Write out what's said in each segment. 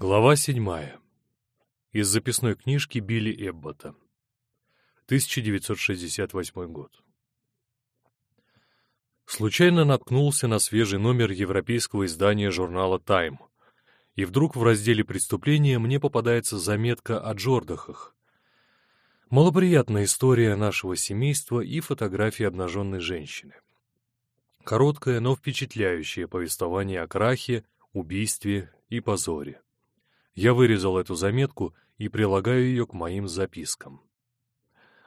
Глава седьмая. Из записной книжки Билли Эббота. 1968 год. Случайно наткнулся на свежий номер европейского издания журнала «Тайм». И вдруг в разделе «Преступления» мне попадается заметка о Джордахах. Малоприятная история нашего семейства и фотографии обнаженной женщины. Короткое, но впечатляющее повествование о крахе, убийстве и позоре. Я вырезал эту заметку и прилагаю ее к моим запискам.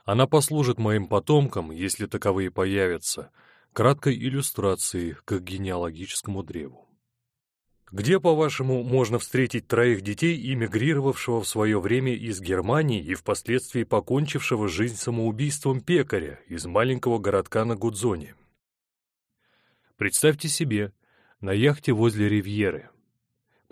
Она послужит моим потомкам, если таковые появятся, краткой иллюстрацией к генеалогическому древу. Где, по-вашему, можно встретить троих детей, эмигрировавшего в свое время из Германии и впоследствии покончившего жизнь самоубийством пекаря из маленького городка на Гудзоне? Представьте себе, на яхте возле Ривьеры,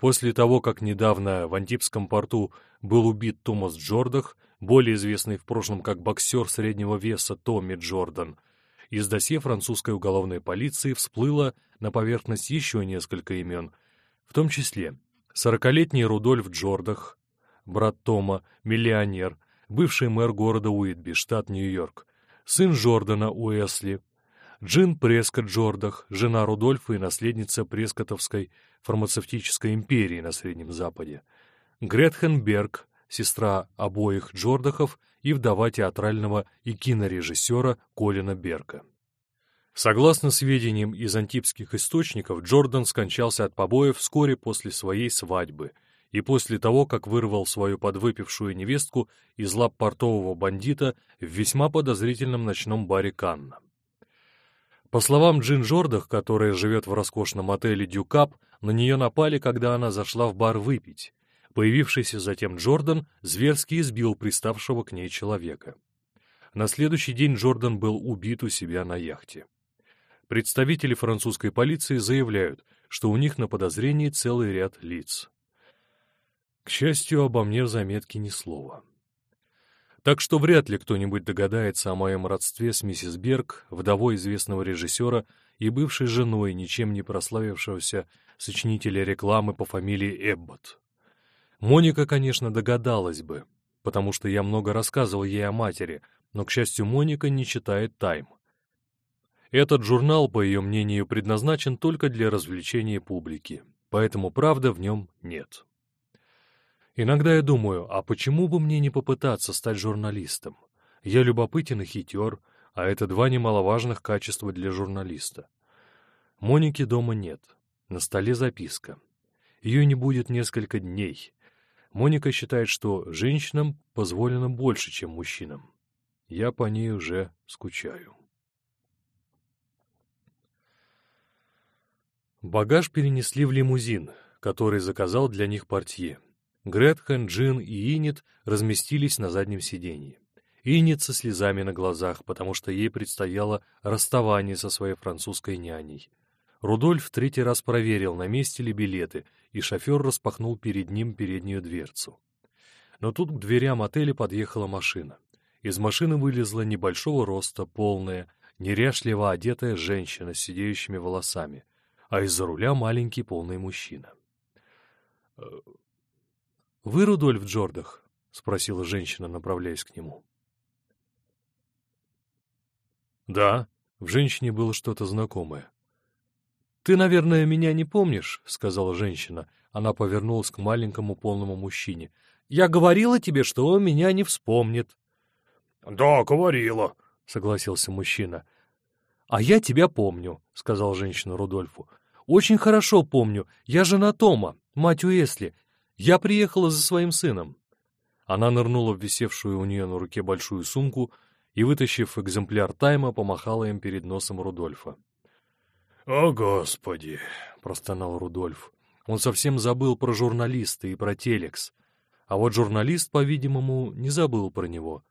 После того, как недавно в Антипском порту был убит Томас Джордах, более известный в прошлом как боксер среднего веса Томми Джордан, из досье французской уголовной полиции всплыло на поверхность еще несколько имен, в том числе сорокалетний Рудольф Джордах, брат Тома, миллионер, бывший мэр города Уитби, штат Нью-Йорк, сын Джордана Уэсли, Джин Прескотт Джордах, жена Рудольфа и наследница Прескотовской фармацевтической империи на Среднем Западе, Гретхен Берг, сестра обоих Джордахов и вдова театрального и кинорежиссера Колина Берка. Согласно сведениям из антипских источников, Джордан скончался от побоев вскоре после своей свадьбы и после того, как вырвал свою подвыпившую невестку из лап портового бандита в весьма подозрительном ночном баре Канна. По словам Джин Жордах, которая живет в роскошном отеле «Дюкап», на нее напали, когда она зашла в бар выпить. Появившийся затем Джордан зверски избил приставшего к ней человека. На следующий день Джордан был убит у себя на яхте. Представители французской полиции заявляют, что у них на подозрении целый ряд лиц. К счастью, обо мне в заметке ни слова. Так что вряд ли кто-нибудь догадается о моем родстве с миссис Берг, вдовой известного режиссера и бывшей женой ничем не прославившегося сочинителя рекламы по фамилии Эббот. Моника, конечно, догадалась бы, потому что я много рассказывал ей о матери, но, к счастью, Моника не читает «Тайм». Этот журнал, по ее мнению, предназначен только для развлечения публики, поэтому правда в нем нет. Иногда я думаю, а почему бы мне не попытаться стать журналистом? Я любопытен и хитер, а это два немаловажных качества для журналиста. Моники дома нет. На столе записка. Ее не будет несколько дней. Моника считает, что женщинам позволено больше, чем мужчинам. Я по ней уже скучаю. Багаж перенесли в лимузин, который заказал для них портье. Гретхен, Джин и Инит разместились на заднем сиденье. Инит со слезами на глазах, потому что ей предстояло расставание со своей французской няней. Рудольф третий раз проверил, на месте ли билеты, и шофер распахнул перед ним переднюю дверцу. Но тут к дверям отеля подъехала машина. Из машины вылезла небольшого роста, полная, неряшливо одетая женщина с сидеющими волосами, а из-за руля маленький полный мужчина. «Э, «Вы Рудольф Джордах?» — спросила женщина, направляясь к нему. «Да», — в женщине было что-то знакомое. «Ты, наверное, меня не помнишь?» — сказала женщина. Она повернулась к маленькому полному мужчине. «Я говорила тебе, что он меня не вспомнит». «Да, говорила», — согласился мужчина. «А я тебя помню», — сказал женщина Рудольфу. «Очень хорошо помню. Я жена Тома, мать Уэсли. Я приехала за своим сыном». Она нырнула в висевшую у нее на руке большую сумку и, вытащив экземпляр тайма, помахала им перед носом Рудольфа. «О, Господи!» — простонал Рудольф. Он совсем забыл про журналиста и про телекс. А вот журналист, по-видимому, не забыл про него.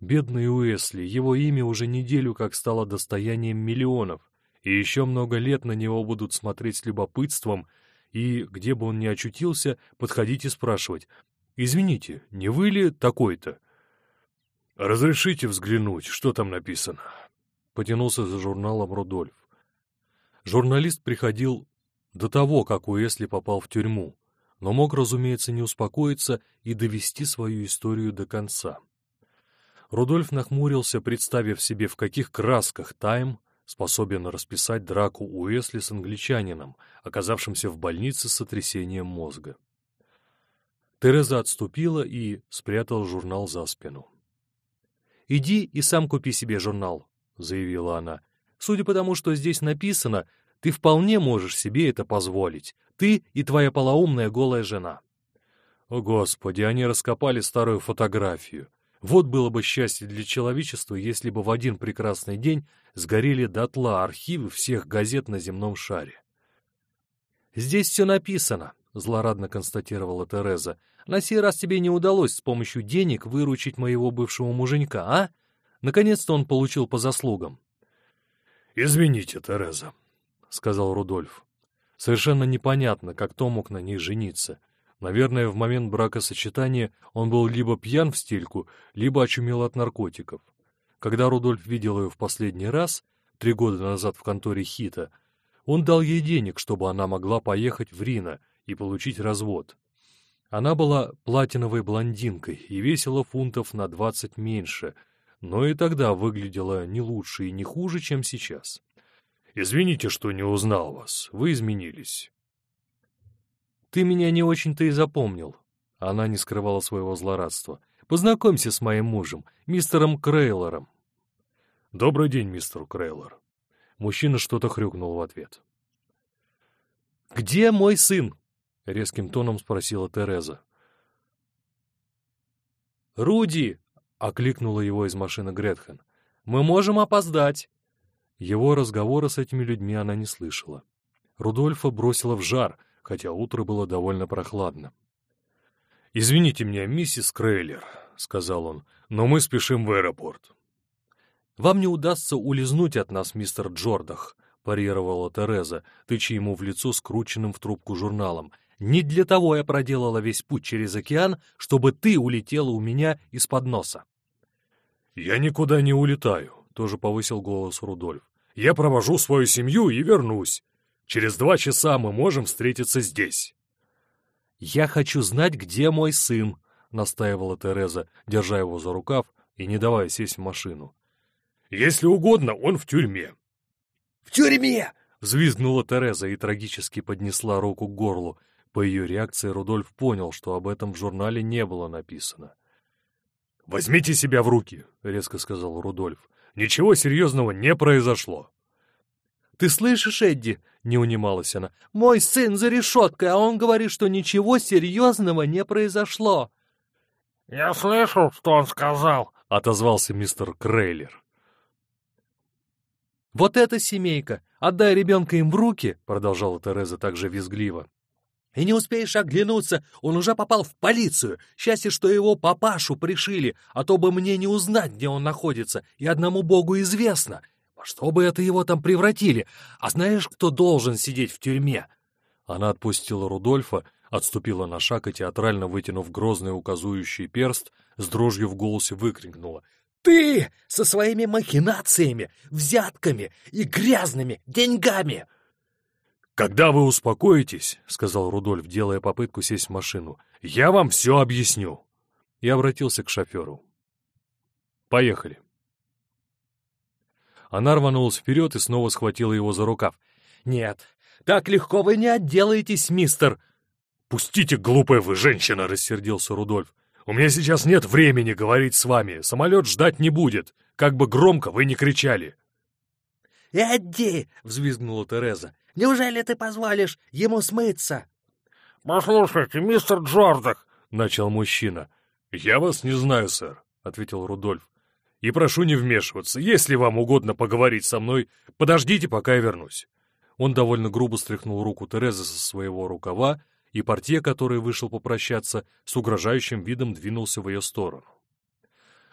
Бедный Уэсли, его имя уже неделю как стало достоянием миллионов, и еще много лет на него будут смотреть с любопытством — и, где бы он ни очутился, подходить и спрашивать, «Извините, не вы ли такой-то?» «Разрешите взглянуть, что там написано?» Потянулся за журналом Рудольф. Журналист приходил до того, как Уэсли попал в тюрьму. но мог, разумеется, не успокоиться и довести свою историю до конца. Рудольф нахмурился, представив себе, в каких красках Тайм способен расписать драку Уэсли с англичанином, оказавшимся в больнице с сотрясением мозга. Тереза отступила и спрятал журнал за спину. «Иди и сам купи себе журнал», — заявила она. «Судя по тому, что здесь написано, ты вполне можешь себе это позволить. Ты и твоя полоумная голая жена». О, Господи, они раскопали старую фотографию. Вот было бы счастье для человечества, если бы в один прекрасный день сгорели дотла архивы всех газет на земном шаре. «Здесь все написано», — злорадно констатировала Тереза. «На сей раз тебе не удалось с помощью денег выручить моего бывшего муженька, а? Наконец-то он получил по заслугам». «Извините, Тереза», — сказал Рудольф. Совершенно непонятно, как Том мог на ней жениться. Наверное, в момент бракосочетания он был либо пьян в стельку, либо очумел от наркотиков. Когда Рудольф видел ее в последний раз, три года назад в конторе Хита, он дал ей денег, чтобы она могла поехать в Рино и получить развод. Она была платиновой блондинкой и весила фунтов на двадцать меньше, но и тогда выглядела не лучше и не хуже, чем сейчас. «Извините, что не узнал вас. Вы изменились». «Ты меня не очень-то и запомнил». Она не скрывала своего злорадства. «Познакомься с моим мужем, мистером Крейлором». «Добрый день, мистер Крейлор». Мужчина что-то хрюкнул в ответ. «Где мой сын?» — резким тоном спросила Тереза. «Руди!» — окликнула его из машины Гретхен. «Мы можем опоздать!» Его разговора с этими людьми она не слышала. Рудольфа бросила в жар, хотя утро было довольно прохладно. «Извините меня, миссис Крейлер», — сказал он, — «но мы спешим в аэропорт». «Вам не удастся улизнуть от нас, мистер Джордах», — парировала Тереза, тыча ему в лицо скрученным в трубку журналом. «Не для того я проделала весь путь через океан, чтобы ты улетела у меня из-под носа». «Я никуда не улетаю», — тоже повысил голос Рудольф. «Я провожу свою семью и вернусь. Через два часа мы можем встретиться здесь». «Я хочу знать, где мой сын», — настаивала Тереза, держа его за рукав и не давая сесть в машину. «Если угодно, он в тюрьме». «В тюрьме!» — взвизгнула Тереза и трагически поднесла руку к горлу. По ее реакции Рудольф понял, что об этом в журнале не было написано. «Возьмите себя в руки», — резко сказал Рудольф. «Ничего серьезного не произошло». «Ты слышишь, Эдди?» — не унималась она. «Мой сын за решеткой, а он говорит, что ничего серьезного не произошло». «Я слышал, что он сказал», — отозвался мистер Крейлер. «Вот эта семейка! Отдай ребенка им в руки!» — продолжала Тереза также визгливо. «И не успеешь оглянуться, он уже попал в полицию. Счастье, что его папашу пришили, а то бы мне не узнать, где он находится, и одному богу известно. Что бы это его там превратили? А знаешь, кто должен сидеть в тюрьме?» Она отпустила Рудольфа, отступила на шаг и, театрально вытянув грозный указующий перст, с дрожью в голосе выкрикнула. «Ты со своими махинациями, взятками и грязными деньгами!» «Когда вы успокоитесь, — сказал Рудольф, делая попытку сесть в машину, — я вам все объясню!» И обратился к шоферу. «Поехали!» Она рванулась вперед и снова схватила его за рукав. «Нет, так легко вы не отделаетесь, мистер!» «Пустите, глупая вы женщина!» — рассердился Рудольф. «У меня сейчас нет времени говорить с вами. Самолет ждать не будет. Как бы громко вы ни кричали!» «Эдди!» — взвизгнула Тереза. «Неужели ты позволишь ему смыться?» «Послушайте, мистер Джордах!» — начал мужчина. «Я вас не знаю, сэр», — ответил Рудольф. «И прошу не вмешиваться. Если вам угодно поговорить со мной, подождите, пока я вернусь». Он довольно грубо стряхнул руку Терезы со своего рукава, и портье, который вышел попрощаться, с угрожающим видом двинулся в ее сторону.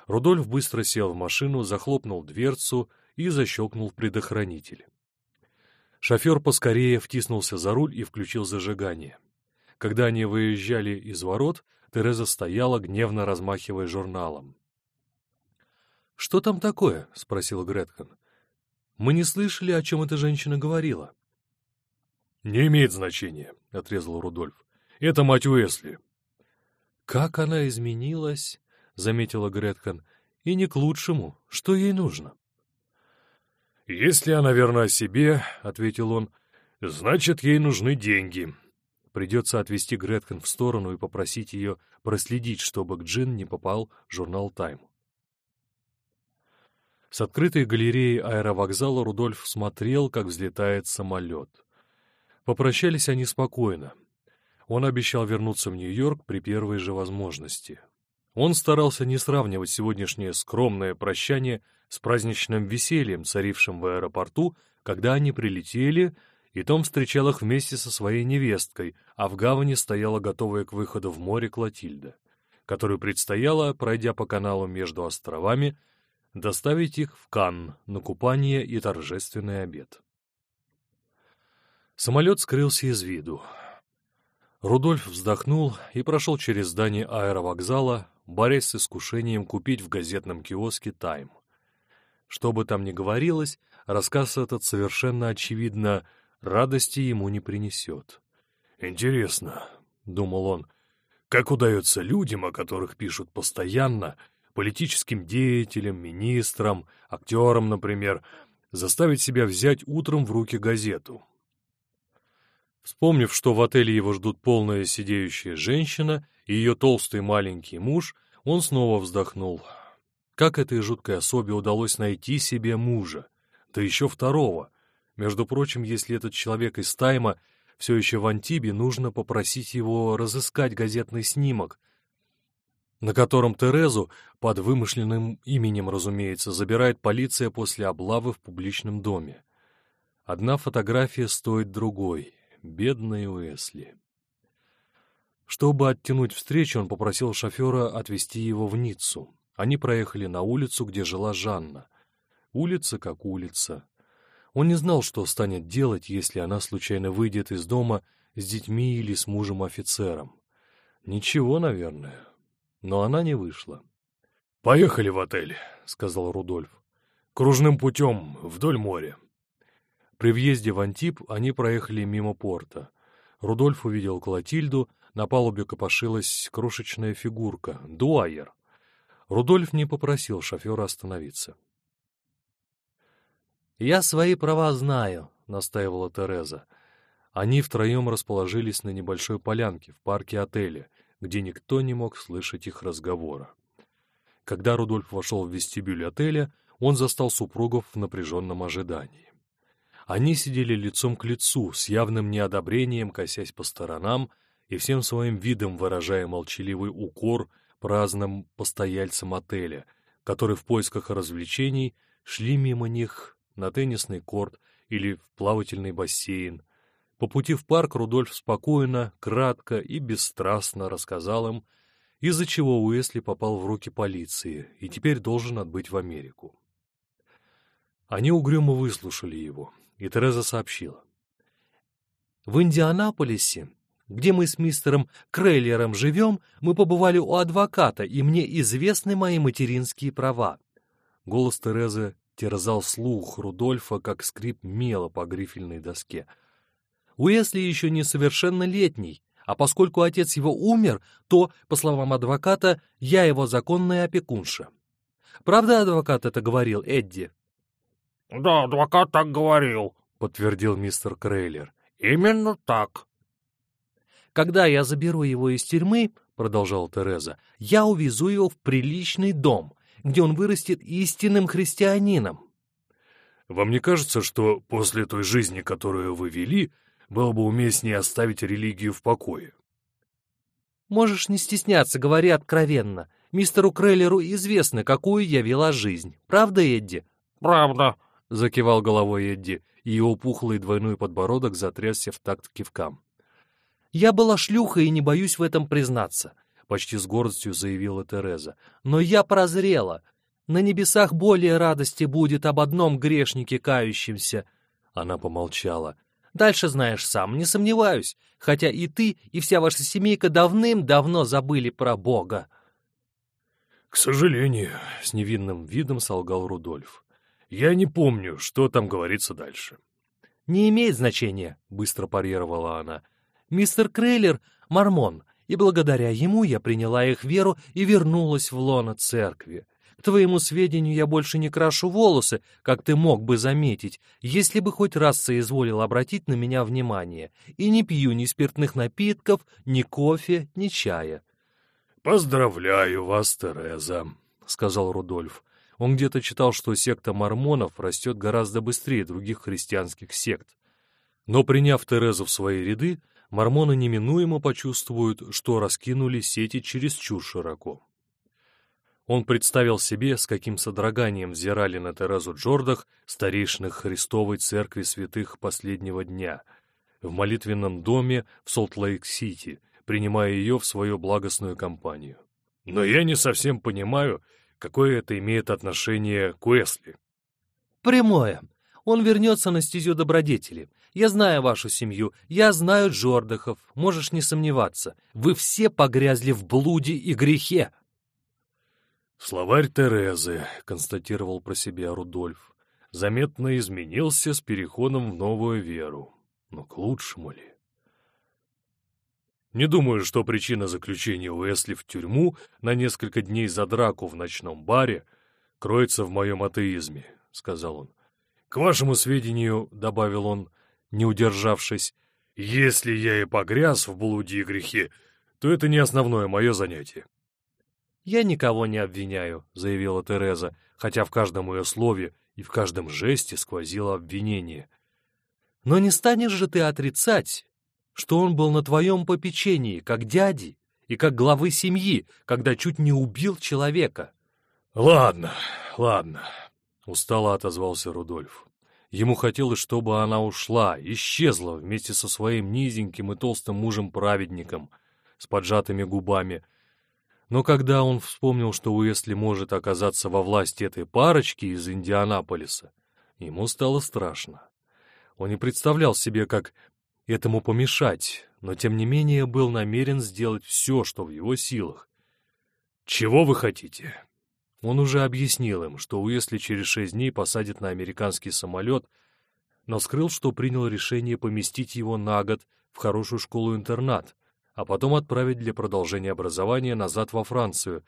Рудольф быстро сел в машину, захлопнул дверцу и защелкнул предохранитель. Шофер поскорее втиснулся за руль и включил зажигание. Когда они выезжали из ворот, Тереза стояла, гневно размахивая журналом. «Что там такое?» — спросил Гретхен. «Мы не слышали, о чем эта женщина говорила». «Не имеет значения», — отрезал Рудольф. Это мать Уэсли». «Как она изменилась», — заметила Греткан, — «и не к лучшему. Что ей нужно?» «Если она верна себе», — ответил он, — «значит, ей нужны деньги». Придется отвести Греткан в сторону и попросить ее проследить, чтобы к Джин не попал журнал «Тайм». С открытой галереи аэровокзала Рудольф смотрел, как взлетает самолет. Попрощались они спокойно. Он обещал вернуться в Нью-Йорк при первой же возможности. Он старался не сравнивать сегодняшнее скромное прощание с праздничным весельем, царившим в аэропорту, когда они прилетели, и Том встречал их вместе со своей невесткой, а в гавани стояла готовая к выходу в море Клотильда, которой предстояло, пройдя по каналу между островами, доставить их в Канн на купание и торжественный обед. Самолет скрылся из виду. Рудольф вздохнул и прошел через здание аэровокзала, борясь с искушением купить в газетном киоске «Тайм». Что бы там ни говорилось, рассказ этот совершенно очевидно радости ему не принесет. «Интересно», — думал он, — «как удается людям, о которых пишут постоянно, политическим деятелям, министрам, актерам, например, заставить себя взять утром в руки газету?» Вспомнив, что в отеле его ждут полная сидеющая женщина и ее толстый маленький муж, он снова вздохнул. Как этой жуткой особе удалось найти себе мужа? Да еще второго. Между прочим, если этот человек из Тайма все еще в Антибе, нужно попросить его разыскать газетный снимок, на котором Терезу, под вымышленным именем, разумеется, забирает полиция после облавы в публичном доме. Одна фотография стоит другой. Бедная Уэсли. Чтобы оттянуть встречу, он попросил шофера отвезти его в Ниццу. Они проехали на улицу, где жила Жанна. Улица как улица. Он не знал, что станет делать, если она случайно выйдет из дома с детьми или с мужем-офицером. Ничего, наверное. Но она не вышла. «Поехали в отель», — сказал Рудольф. «Кружным путем, вдоль моря». При въезде в Антип они проехали мимо порта. Рудольф увидел Клотильду, на палубе копошилась крошечная фигурка — дуайер. Рудольф не попросил шофера остановиться. «Я свои права знаю», — настаивала Тереза. Они втроем расположились на небольшой полянке в парке отеля, где никто не мог слышать их разговора. Когда Рудольф вошел в вестибюль отеля, он застал супругов в напряженном ожидании. Они сидели лицом к лицу, с явным неодобрением, косясь по сторонам и всем своим видом выражая молчаливый укор праздным постояльцам отеля, которые в поисках развлечений шли мимо них на теннисный корт или в плавательный бассейн. По пути в парк Рудольф спокойно, кратко и бесстрастно рассказал им, из-за чего Уэсли попал в руки полиции и теперь должен отбыть в Америку. Они угрюмо выслушали его, и Тереза сообщила. «В Индианаполисе, где мы с мистером Крейлером живем, мы побывали у адвоката, и мне известны мои материнские права». Голос Терезы терзал слух Рудольфа, как скрип мела по грифельной доске. Уэсли еще несовершеннолетний, а поскольку отец его умер, то, по словам адвоката, я его законная опекунша. Правда адвокат это говорил, Эдди? — Да, адвокат так говорил, — подтвердил мистер Крейлер. — Именно так. — Когда я заберу его из тюрьмы, — продолжала Тереза, — я увезу его в приличный дом, где он вырастет истинным христианином. Вам не кажется, что после той жизни, которую вы вели, было бы уместнее оставить религию в покое? Можешь не стесняться, говори откровенно. Мистеру Крейлеру известно, какую я вела жизнь. Правда, Эдди? Правда, — закивал головой Эдди, и его пухлый двойной подбородок затрясся в такт кивкам. «Я была шлюхой и не боюсь в этом признаться. — почти с гордостью заявила Тереза. «Но я прозрела. На небесах более радости будет об одном грешнике кающемся». Она помолчала. «Дальше знаешь сам, не сомневаюсь, хотя и ты, и вся ваша семейка давным-давно забыли про Бога». «К сожалению», — с невинным видом солгал Рудольф. «Я не помню, что там говорится дальше». «Не имеет значения», — быстро парировала она. Мистер Крейлер — мормон, и благодаря ему я приняла их веру и вернулась в лоно церкви. К твоему сведению, я больше не крашу волосы, как ты мог бы заметить, если бы хоть раз соизволил обратить на меня внимание, и не пью ни спиртных напитков, ни кофе, ни чая. «Поздравляю вас, Тереза», — сказал Рудольф. Он где-то читал, что секта мормонов растет гораздо быстрее других христианских сект. Но приняв Терезу в свои ряды, мормоны неминуемо почувствуют, что раскинули сети чересчур широко. Он представил себе, с каким содроганием взирали на Терезу Джордах старейшных Христовой Церкви Святых Последнего Дня в молитвенном доме в Солт-Лейк-Сити, принимая ее в свою благостную компанию. Но я не совсем понимаю, какое это имеет отношение к Уэсли. Прямое. Он вернется на стезю добродетели. Я знаю вашу семью, я знаю Джордахов, можешь не сомневаться. Вы все погрязли в блуде и грехе. «Словарь Терезы», — констатировал про себя Рудольф, — заметно изменился с переходом в новую веру. Но к лучшему ли? Не думаю, что причина заключения Уэсли в тюрьму на несколько дней за драку в ночном баре кроется в моем атеизме, — сказал он. К вашему сведению, — добавил он, не удержавшись, — если я и погряз в блуде и грехе, то это не основное мое занятие. «Я никого не обвиняю», — заявила Тереза, хотя в каждом ее слове и в каждом жесте сквозило обвинение. «Но не станешь же ты отрицать, что он был на твоем попечении, как дяди и как главы семьи, когда чуть не убил человека?» «Ладно, ладно», — устало отозвался Рудольф. Ему хотелось, чтобы она ушла, исчезла вместе со своим низеньким и толстым мужем-праведником с поджатыми губами, но когда он вспомнил, что Уэсли может оказаться во власти этой парочки из Индианаполиса, ему стало страшно. Он не представлял себе, как этому помешать, но тем не менее был намерен сделать все, что в его силах. «Чего вы хотите?» Он уже объяснил им, что Уэсли через шесть дней посадит на американский самолет, но скрыл, что принял решение поместить его на год в хорошую школу-интернат, а потом отправить для продолжения образования назад во Францию,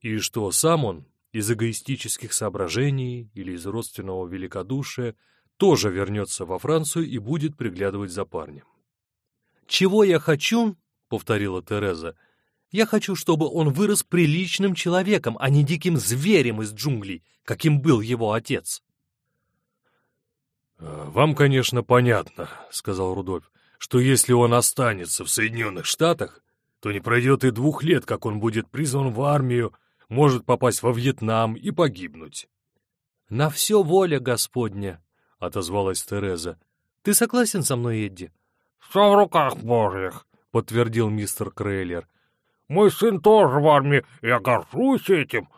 и что сам он из эгоистических соображений или из родственного великодушия тоже вернется во Францию и будет приглядывать за парнем. «Чего я хочу?» — повторила Тереза. «Я хочу, чтобы он вырос приличным человеком, а не диким зверем из джунглей, каким был его отец». «Вам, конечно, понятно», — сказал Рудольф что если он останется в Соединенных Штатах, то не пройдет и двух лет, как он будет призван в армию, может попасть во Вьетнам и погибнуть. — На все воля Господня, — отозвалась Тереза. — Ты согласен со мной, Эдди? — Все в руках Божьих, — подтвердил мистер Крейлер. — Мой сын тоже в армии, я горжусь этим.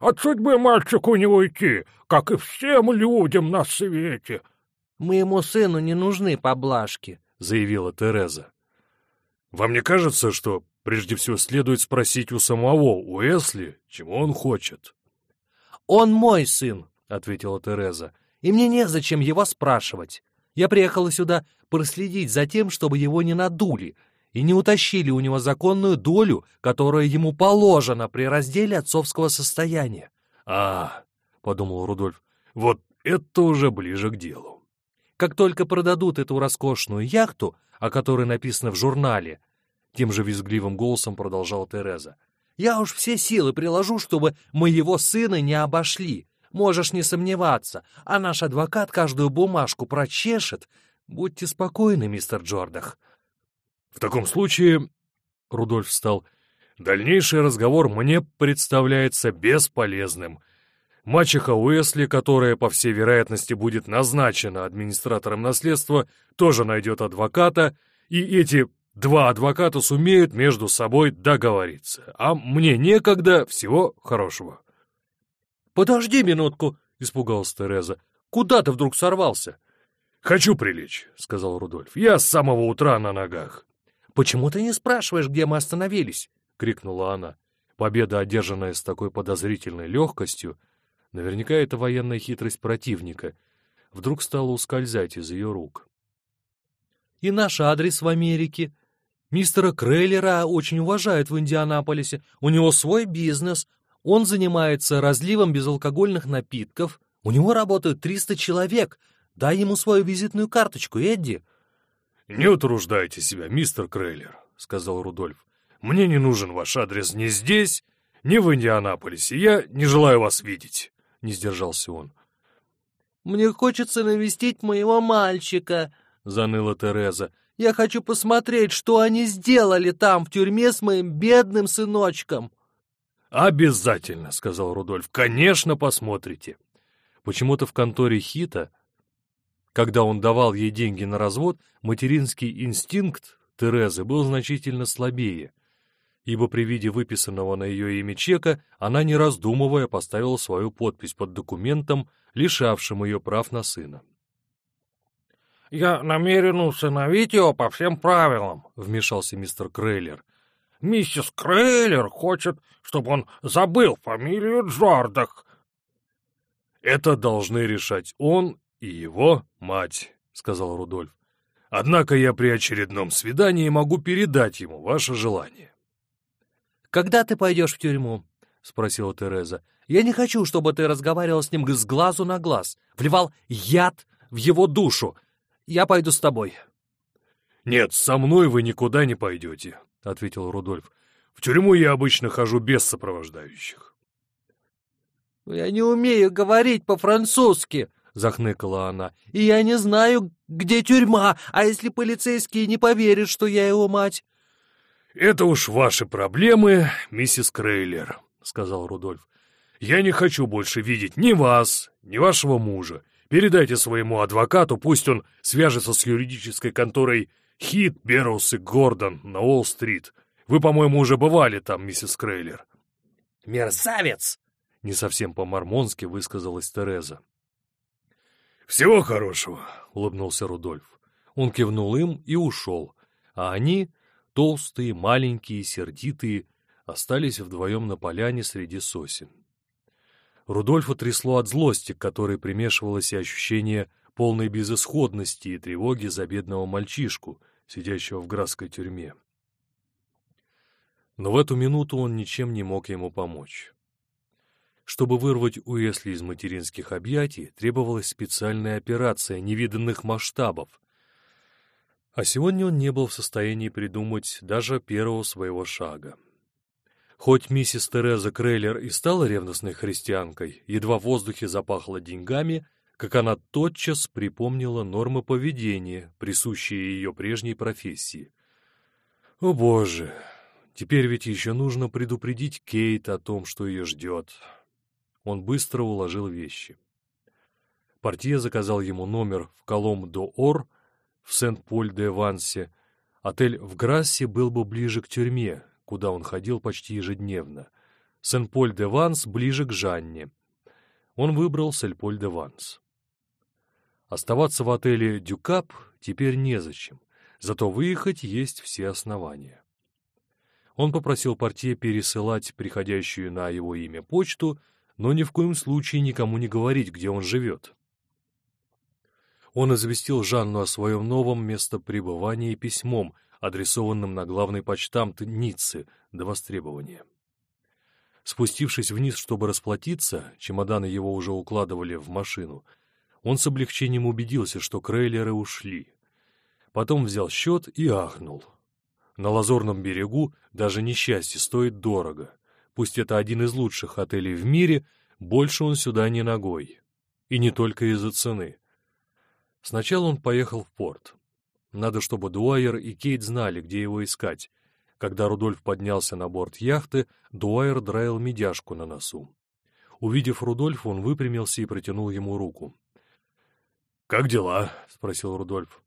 От судьбы мальчику не уйти, как и всем людям на свете. — Моему сыну не нужны поблажки, заявила Тереза. «Вам не кажется, что прежде всего следует спросить у самого Уэсли, чего он хочет?» «Он мой сын», — ответила Тереза, — «и мне незачем его спрашивать. Я приехала сюда проследить за тем, чтобы его не надули и не утащили у него законную долю, которая ему положена при разделе отцовского состояния». «А, — подумал Рудольф, — вот это уже ближе к делу». Как только продадут эту роскошную яхту, о которой написано в журнале, тем же визгливым голосом продолжал Тереза, я уж все силы приложу, чтобы моего сына не обошли. Можешь не сомневаться, а наш адвокат каждую бумажку прочешет. Будьте спокойны, мистер Джордах. В таком случае, — Рудольф встал, — дальнейший разговор мне представляется бесполезным — Мачеха Уэсли, которая, по всей вероятности, будет назначена администратором наследства, тоже найдет адвоката, и эти два адвоката сумеют между собой договориться. А мне некогда, всего хорошего. «Подожди минутку», — испугалась Тереза. «Куда ты вдруг сорвался?» «Хочу прилечь», — сказал Рудольф. «Я с самого утра на ногах». «Почему ты не спрашиваешь, где мы остановились?» — крикнула она. Победа, одержанная с такой подозрительной легкостью, — Наверняка это военная хитрость противника. Вдруг стала ускользать из ее рук. «И наш адрес в Америке?» Мистера Крейлера очень уважают в Индианаполисе. У него свой бизнес. Он занимается разливом безалкогольных напитков. У него работают 300 человек. Дай ему свою визитную карточку, Эдди. «Не утруждайте себя, мистер Крейлер», — сказал Рудольф. «Мне не нужен ваш адрес ни здесь, ни в Индианаполисе. Я не желаю вас видеть», — не сдержался он. «Мне хочется навестить моего мальчика», — заныла Тереза. «Я хочу посмотреть, что они сделали там, в тюрьме, с моим бедным сыночком». «Обязательно», — сказал Рудольф. «Конечно, посмотрите». Почему-то в конторе Хита, когда он давал ей деньги на развод, материнский инстинкт Терезы был значительно слабее, ибо при виде выписанного на ее имя чека она, не раздумывая, поставила свою подпись под документом, лишавшим ее прав на сына. «Я намерен усыновить его по всем правилам», — вмешался мистер Крейлер. «Миссис Крейлер хочет, чтобы он забыл фамилию Джордах». «Это должны решать он и его мать», — сказал Рудольф. «Однако я при очередном свидании могу передать ему ваше желание». «Когда ты пойдешь в тюрьму?» — спросила Тереза. «Я не хочу, чтобы ты разговаривал с ним с глазу на глаз, вливал яд в его душу. Я пойду с тобой». «Нет, со мной вы никуда не пойдете», — ответил Рудольф. «В тюрьму я обычно хожу без сопровождающих». «Я не умею говорить по-французски», — захныкала она. «И я не знаю, где тюрьма, а если полицейские не поверят, что я его мать?» «Это уж ваши проблемы, миссис Крейлер», — сказал Рудольф. «Я не хочу больше видеть ни вас, ни вашего мужа. Передайте своему адвокату, пусть он свяжется с юридической конторой Хит, Берроуз и Гордон на Уолл-стрит. Вы, по-моему, уже бывали там, миссис Крейлер». «Мерзавец!» — не совсем по-мормонски высказалась Тереза. «Всего хорошего!» — улыбнулся Рудольф. Он кивнул им и ушел, а они, толстые, маленькие, сердитые, остались вдвоем на поляне среди сосен. Рудольфа трясло от злости, к которой примешивалось и ощущение полной безысходности и тревоги за бедного мальчишку, сидящего в градской тюрьме. Но в эту минуту он ничем не мог ему помочь. Чтобы вырвать Уэсли из материнских объятий, требовалась специальная операция невиданных масштабов. А сегодня он не был в состоянии придумать даже первого своего шага. Хоть миссис Тереза Крейлер и стала ревностной христианкой, едва в воздухе запахло деньгами, как она тотчас припомнила нормы поведения, присущие ее прежней профессии. О боже, теперь ведь еще нужно предупредить Кейт о том, что ее ждет. Он быстро уложил вещи. Портье заказал ему номер в Коломб д'Ор в Сен-Поль-де-Вансе. Отель в Грассе был бы ближе к тюрьме, куда он ходил почти ежедневно. Сен-Поль-де-Ванс ближе к Жанне. Он выбрал Сен-Поль-де-Ванс. Оставаться в отеле «Дю Кап» теперь незачем, зато выехать есть все основания. Он попросил портье пересылать приходящую на его имя почту, но ни в коем случае никому не говорить, где он живет. Он известил Жанну о своем новом местопребывании письмом, адресованным на главный почтамт Ниццы до востребования. Спустившись вниз, чтобы расплатиться, чемоданы его уже укладывали в машину, он с облегчением убедился, что Крейлеры ушли. Потом взял счет и ахнул. На Лазурном берегу даже несчастье стоит дорого. Пусть это один из лучших отелей в мире, больше он сюда не ногой. И не только из-за цены. Сначала он поехал в порт. Надо, чтобы Дуайер и Кейт знали, где его искать. Когда Рудольф поднялся на борт яхты, Дуайер драил медяшку на носу. Увидев Рудольфа, он выпрямился и протянул ему руку. «Как дела?» — спросил Рудольф.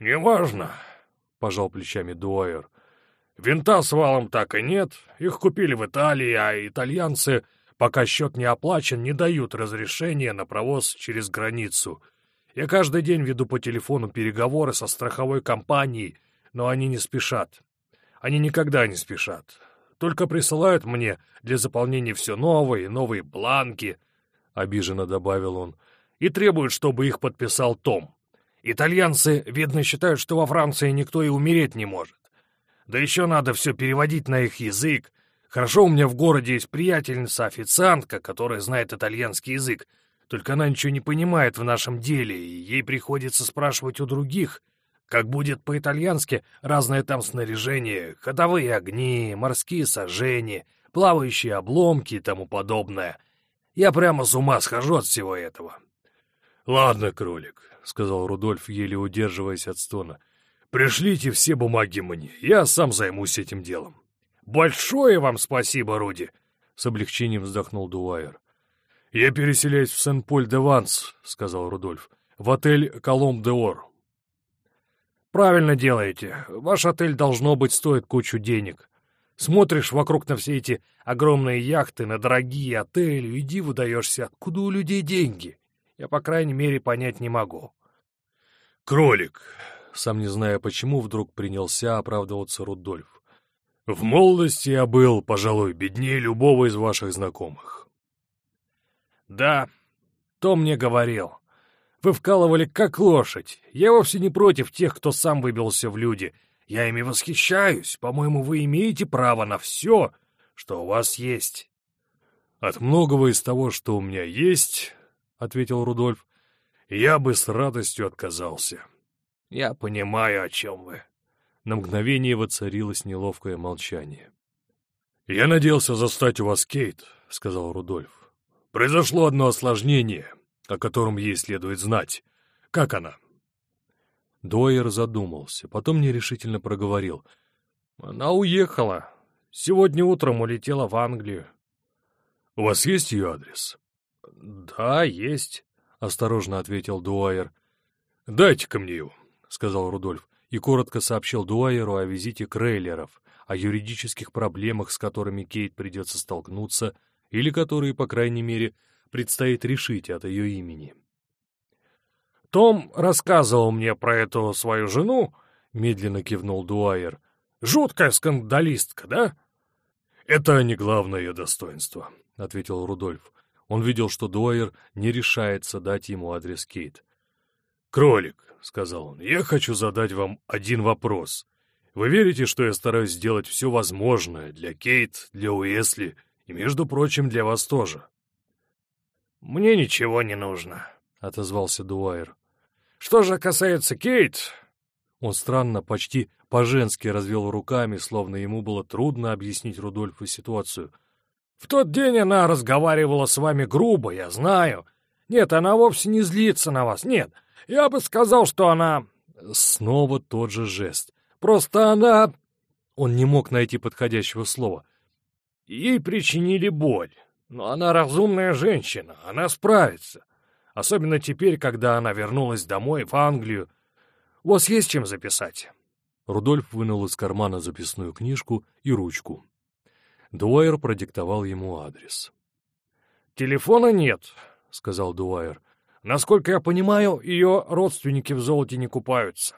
«Неважно», — пожал плечами Дуайер. «Винта с валом так и нет. Их купили в Италии, а итальянцы, пока счет не оплачен, не дают разрешения на провоз через границу. Я каждый день веду по телефону переговоры со страховой компанией, но они не спешат. Они никогда не спешат. Только присылают мне для заполнения все новые, новые бланки, — обиженно добавил он, — и требуют, чтобы их подписал Том. Итальянцы, видно, считают, что во Франции никто и умереть не может. Да еще надо все переводить на их язык. Хорошо, у меня в городе есть приятельница-официантка, которая знает итальянский язык. Только она ничего не понимает в нашем деле, и ей приходится спрашивать у других, как будет по-итальянски разное там снаряжение, ходовые огни, морские сожжения, плавающие обломки и тому подобное. Я прямо с ума схожу от всего этого. — Ладно, кролик, — сказал Рудольф, еле удерживаясь от стона. — Пришлите все бумаги мне, я сам займусь этим делом. — Большое вам спасибо, Руди! — с облегчением вздохнул Дуайер. — Я переселяюсь в Сен-Поль-де-Ванс, — сказал Рудольф, — в отель «Коломб-де-Ор». Правильно делаете. Ваш отель, должно быть, стоит кучу денег. Смотришь вокруг на все эти огромные яхты, на дорогие отели, иди выдаешься, откуда у людей деньги. Я, по крайней мере, понять не могу. Кролик, сам не зная почему, вдруг принялся оправдываться Рудольф. В молодости я был, пожалуй, беднее любого из ваших знакомых. Да, то мне говорил. Вы вкалывали как лошадь. Я вовсе не против тех, кто сам выбился в люди. Я ими восхищаюсь. По-моему, вы имеете право на все, что у вас есть. От многого из того, что у меня есть, — ответил Рудольф, — я бы с радостью отказался. Я понимаю, о чем вы. На мгновение воцарилось неловкое молчание. «Я надеялся застать у вас Кейт», — сказал Рудольф. «Произошло одно осложнение о котором ей следует знать. Как она?» Дойер задумался, потом нерешительно проговорил. «Она уехала. Сегодня утром улетела в Англию». «У вас есть ее адрес?» «Да, есть», — осторожно ответил Дуайер. «Дайте-ка мне его», — сказал Рудольф, и коротко сообщил Дуайеру о визите Крейлеров, о юридических проблемах, с которыми Кейт придется столкнуться, или которые, по крайней мере, предстоит решить от ее имени. «Том рассказывал мне про эту свою жену», — медленно кивнул Дуайер. «Жуткая скандалистка, да?» «Это не главное ее достоинство», — ответил Рудольф. Он видел, что Дуайер не решается дать ему адрес Кейт. «Кролик», — сказал он, — «я хочу задать вам один вопрос. Вы верите, что я стараюсь сделать все возможное для Кейт, для Уэсли и, между прочим, для вас тоже?» «Мне ничего не нужно», — отозвался Дуайер. «Что же касается Кейт...» Он странно, почти по-женски развел руками, словно ему было трудно объяснить Рудольфу ситуацию. «В тот день она разговаривала с вами грубо, я знаю. Нет, она вовсе не злится на вас, нет. Я бы сказал, что она...» Снова тот же жест. «Просто она...» Он не мог найти подходящего слова. «Ей причинили боль. Но она разумная женщина, она справится. Особенно теперь, когда она вернулась домой, в Англию. У вас есть чем записать?» Рудольф вынул из кармана записную книжку и ручку. Дуайер продиктовал ему адрес. «Телефона нет», — сказал Дуайер. «Насколько я понимаю, ее родственники в золоте не купаются».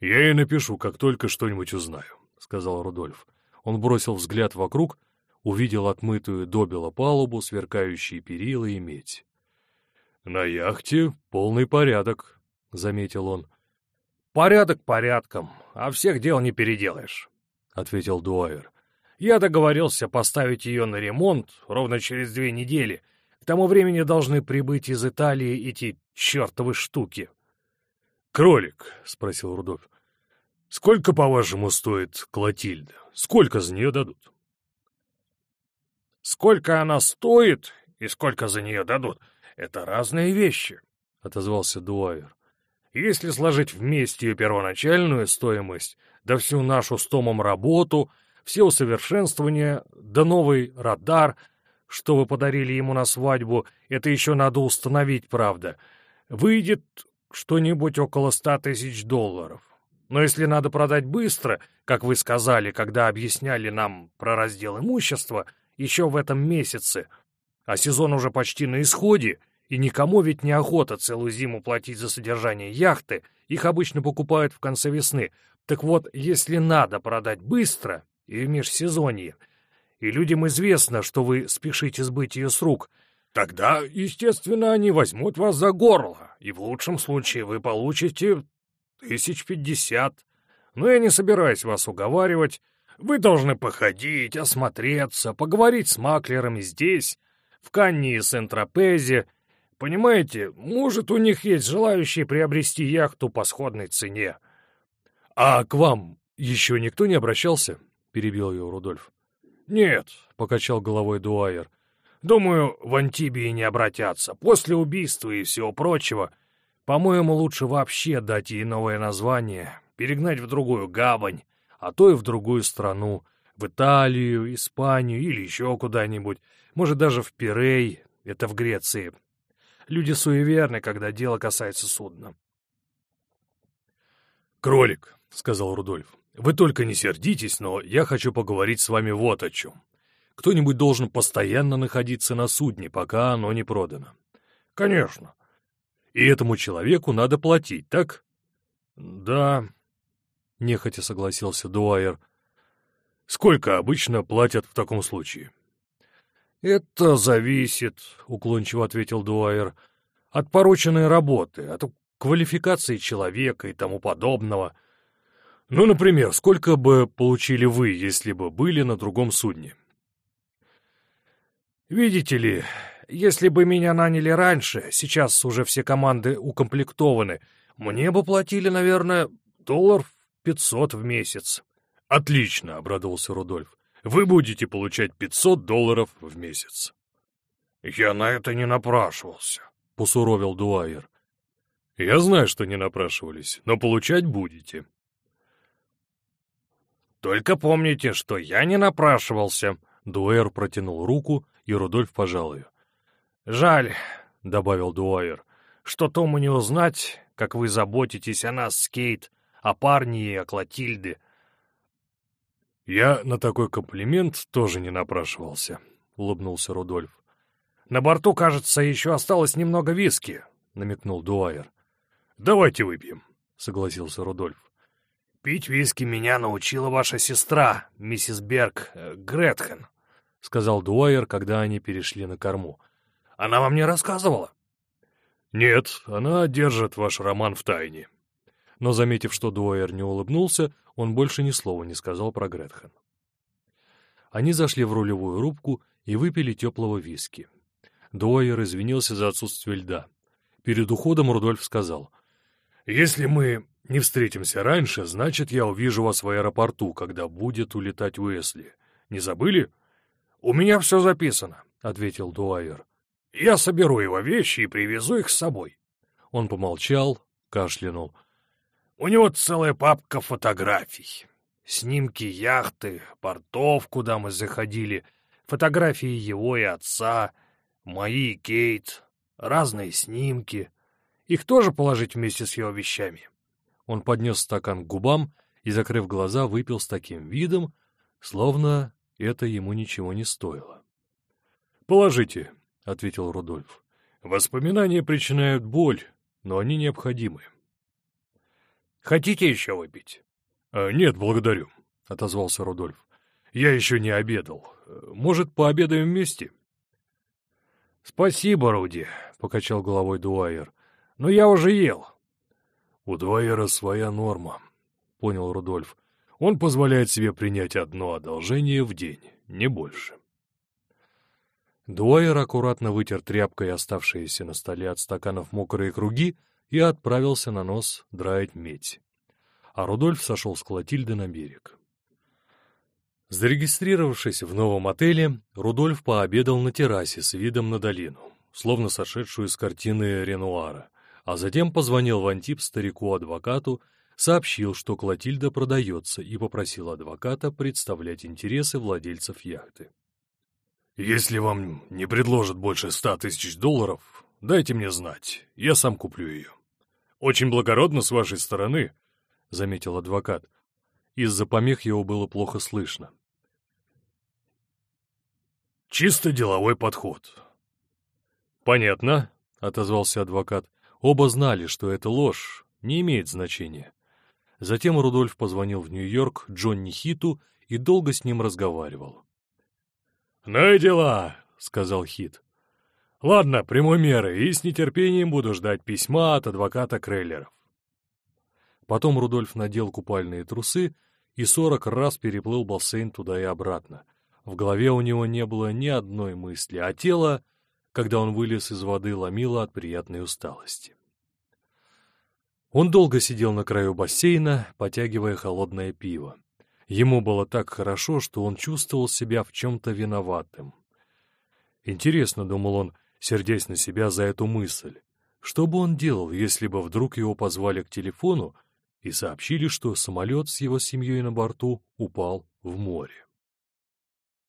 «Я ей напишу, как только что-нибудь узнаю», — сказал Рудольф. Он бросил взгляд вокруг увидел отмытую добело палубу, сверкающие перила и медь. «На яхте полный порядок», — заметил он. «Порядок порядком, а всех дел не переделаешь», — ответил Дуайер. «Я договорился поставить ее на ремонт ровно через две недели. К тому времени должны прибыть из Италии эти чертовы штуки». «Кролик», — спросил Рудольф, — «сколько, по-вашему, стоит Клотильда? Сколько за нее дадут?» Сколько она стоит и сколько за нее дадут — это разные вещи, — отозвался Дуайер. Если сложить вместе ее первоначальную стоимость, да всю нашу с Томом работу, все усовершенствования, да новый радар, что вы подарили ему на свадьбу, это еще надо установить, правда, выйдет что-нибудь около ста тысяч долларов. Но если надо продать быстро, как вы сказали, когда объясняли нам про раздел имущества — еще в этом месяце, а сезон уже почти на исходе, и никому ведь не охота целую зиму платить за содержание яхты, их обычно покупают в конце весны. Так вот, если надо продать быстро и в межсезонье, и людям известно, что вы спешите сбыть ее с рук, тогда, естественно, они возьмут вас за горло, и в лучшем случае вы получите тысяч пятьдесят, Но я не собираюсь вас уговаривать. Вы должны походить, осмотреться, поговорить с маклерами здесь, в Канне и Сент-Тропезе. Понимаете, может, у них есть желающие приобрести яхту по сходной цене. — А к вам еще никто не обращался? — перебил ее Рудольф. — Нет, — покачал головой Дуайер. — Думаю, в Антибии не обратятся. После убийства и всего прочего, по-моему, лучше вообще дать ей новое название, перегнать в другую гавань, а то и в другую страну, в Италию, Испанию или еще куда-нибудь, может, даже в Пирей, это в Греции. Люди суеверны, когда дело касается судна. «Кролик», — сказал Рудольф, — «вы только не сердитесь, но я хочу поговорить с вами вот о чем. Кто-нибудь должен постоянно находиться на судне, пока оно не продано». «Конечно». «И этому человеку надо платить, так?» «Да», — нехотя согласился Дуайер. «Сколько обычно платят в таком случае?» «Это зависит», — уклончиво ответил Дуайер, — «от порученной работы, от квалификации человека и тому подобного. Ну, например, сколько бы получили вы, если бы были на другом судне?» «Видите ли, если бы меня наняли раньше, сейчас уже все команды укомплектованы, мне бы платили, наверное, доллар пятьсот в месяц. — Отлично, — обрадовался Рудольф. — Вы будете получать пятьсот долларов в месяц. — Я на это не напрашивался, — посуровил Дуайер. — Я знаю, что не напрашивались, но получать будете. — Только помните, что я не напрашивался. Дуайер протянул руку, и Рудольф пожал ее. — Жаль, — добавил Дуайер, — что Тому не узнать, как вы заботитесь о нас с Кейт, о парне и о Клотильде. «Я на такой комплимент тоже не напрашивался», — улыбнулся Рудольф. «На борту, кажется, еще осталось немного виски», — намекнул Дуайер. «Давайте выпьем», — согласился Рудольф. «Пить виски меня научила ваша сестра, миссис Берг, э, Гретхен», — сказал Дуайер, когда они перешли на корму. «Она вам не рассказывала?» «Нет, она держит ваш роман в тайне», но, заметив, что Дуайер не улыбнулся, он больше ни слова не сказал про Гретхен. Они зашли в рулевую рубку и выпили теплого виски. Дуайер извинился за отсутствие льда. Перед уходом Рудольф сказал, «Если мы не встретимся раньше, значит, я увижу вас в аэропорту, когда будет улетать Уэсли. Не забыли?» «У меня все записано», — ответил Дуайер. «Я соберу его вещи и привезу их с собой». Он помолчал, кашлянул. У него целая папка фотографий. Снимки яхты, портов, куда мы заходили, фотографии его и отца, мои и Кейт, разные снимки. Их тоже положить вместе с его вещами. Он поднес стакан к губам и, закрыв глаза, выпил с таким видом, словно это ему ничего не стоило. — Положите, — ответил Рудольф. — Воспоминания причиняют боль, но они необходимы. Хотите еще выпить? «Э, — Нет, благодарю, — отозвался Рудольф. — Я еще не обедал. Может, пообедаем вместе? — Спасибо, Руди, — покачал головой Дуайер. — Но я уже ел. — У Дуайера своя норма, — понял Рудольф. Он позволяет себе принять одно одолжение в день, не больше. Дуайер аккуратно вытер тряпкой оставшиеся на столе от стаканов мокрые круги и отправился на нос драить медь. А Рудольф сошел с Клотильды на берег. Зарегистрировавшись в новом отеле, Рудольф пообедал на террасе с видом на долину, словно сошедшую из картины Ренуара, а затем позвонил в Антип старику-адвокату, сообщил, что Клотильда продается, и попросил адвоката представлять интересы владельцев яхты. «Если вам не предложат больше ста тысяч долларов, дайте мне знать, я сам куплю ее». «Очень благородно с вашей стороны», — заметил адвокат. Из-за помех его было плохо слышно. «Чисто деловой подход». «Понятно», — отозвался адвокат. Оба знали, что это ложь, не имеет значения. Затем Рудольф позвонил в Нью-Йорк Джонни Хиту и долго с ним разговаривал. «Ну и дела», — сказал Хит. Ладно, прямой меры, и с нетерпением буду ждать письма от адвоката Крейлеров. Потом Рудольф надел купальные трусы и сорок раз переплыл бассейн туда и обратно. В голове у него не было ни одной мысли, а тело, когда он вылез из воды, ломило от приятной усталости. Он долго сидел на краю бассейна, потягивая холодное пиво. Ему было так хорошо, что он чувствовал себя в чем-то виноватым. Интересно, — думал он, сердясь на себя за эту мысль, — что бы он делал, если бы вдруг его позвали к телефону и сообщили, что самолет с его семьей на борту упал в море?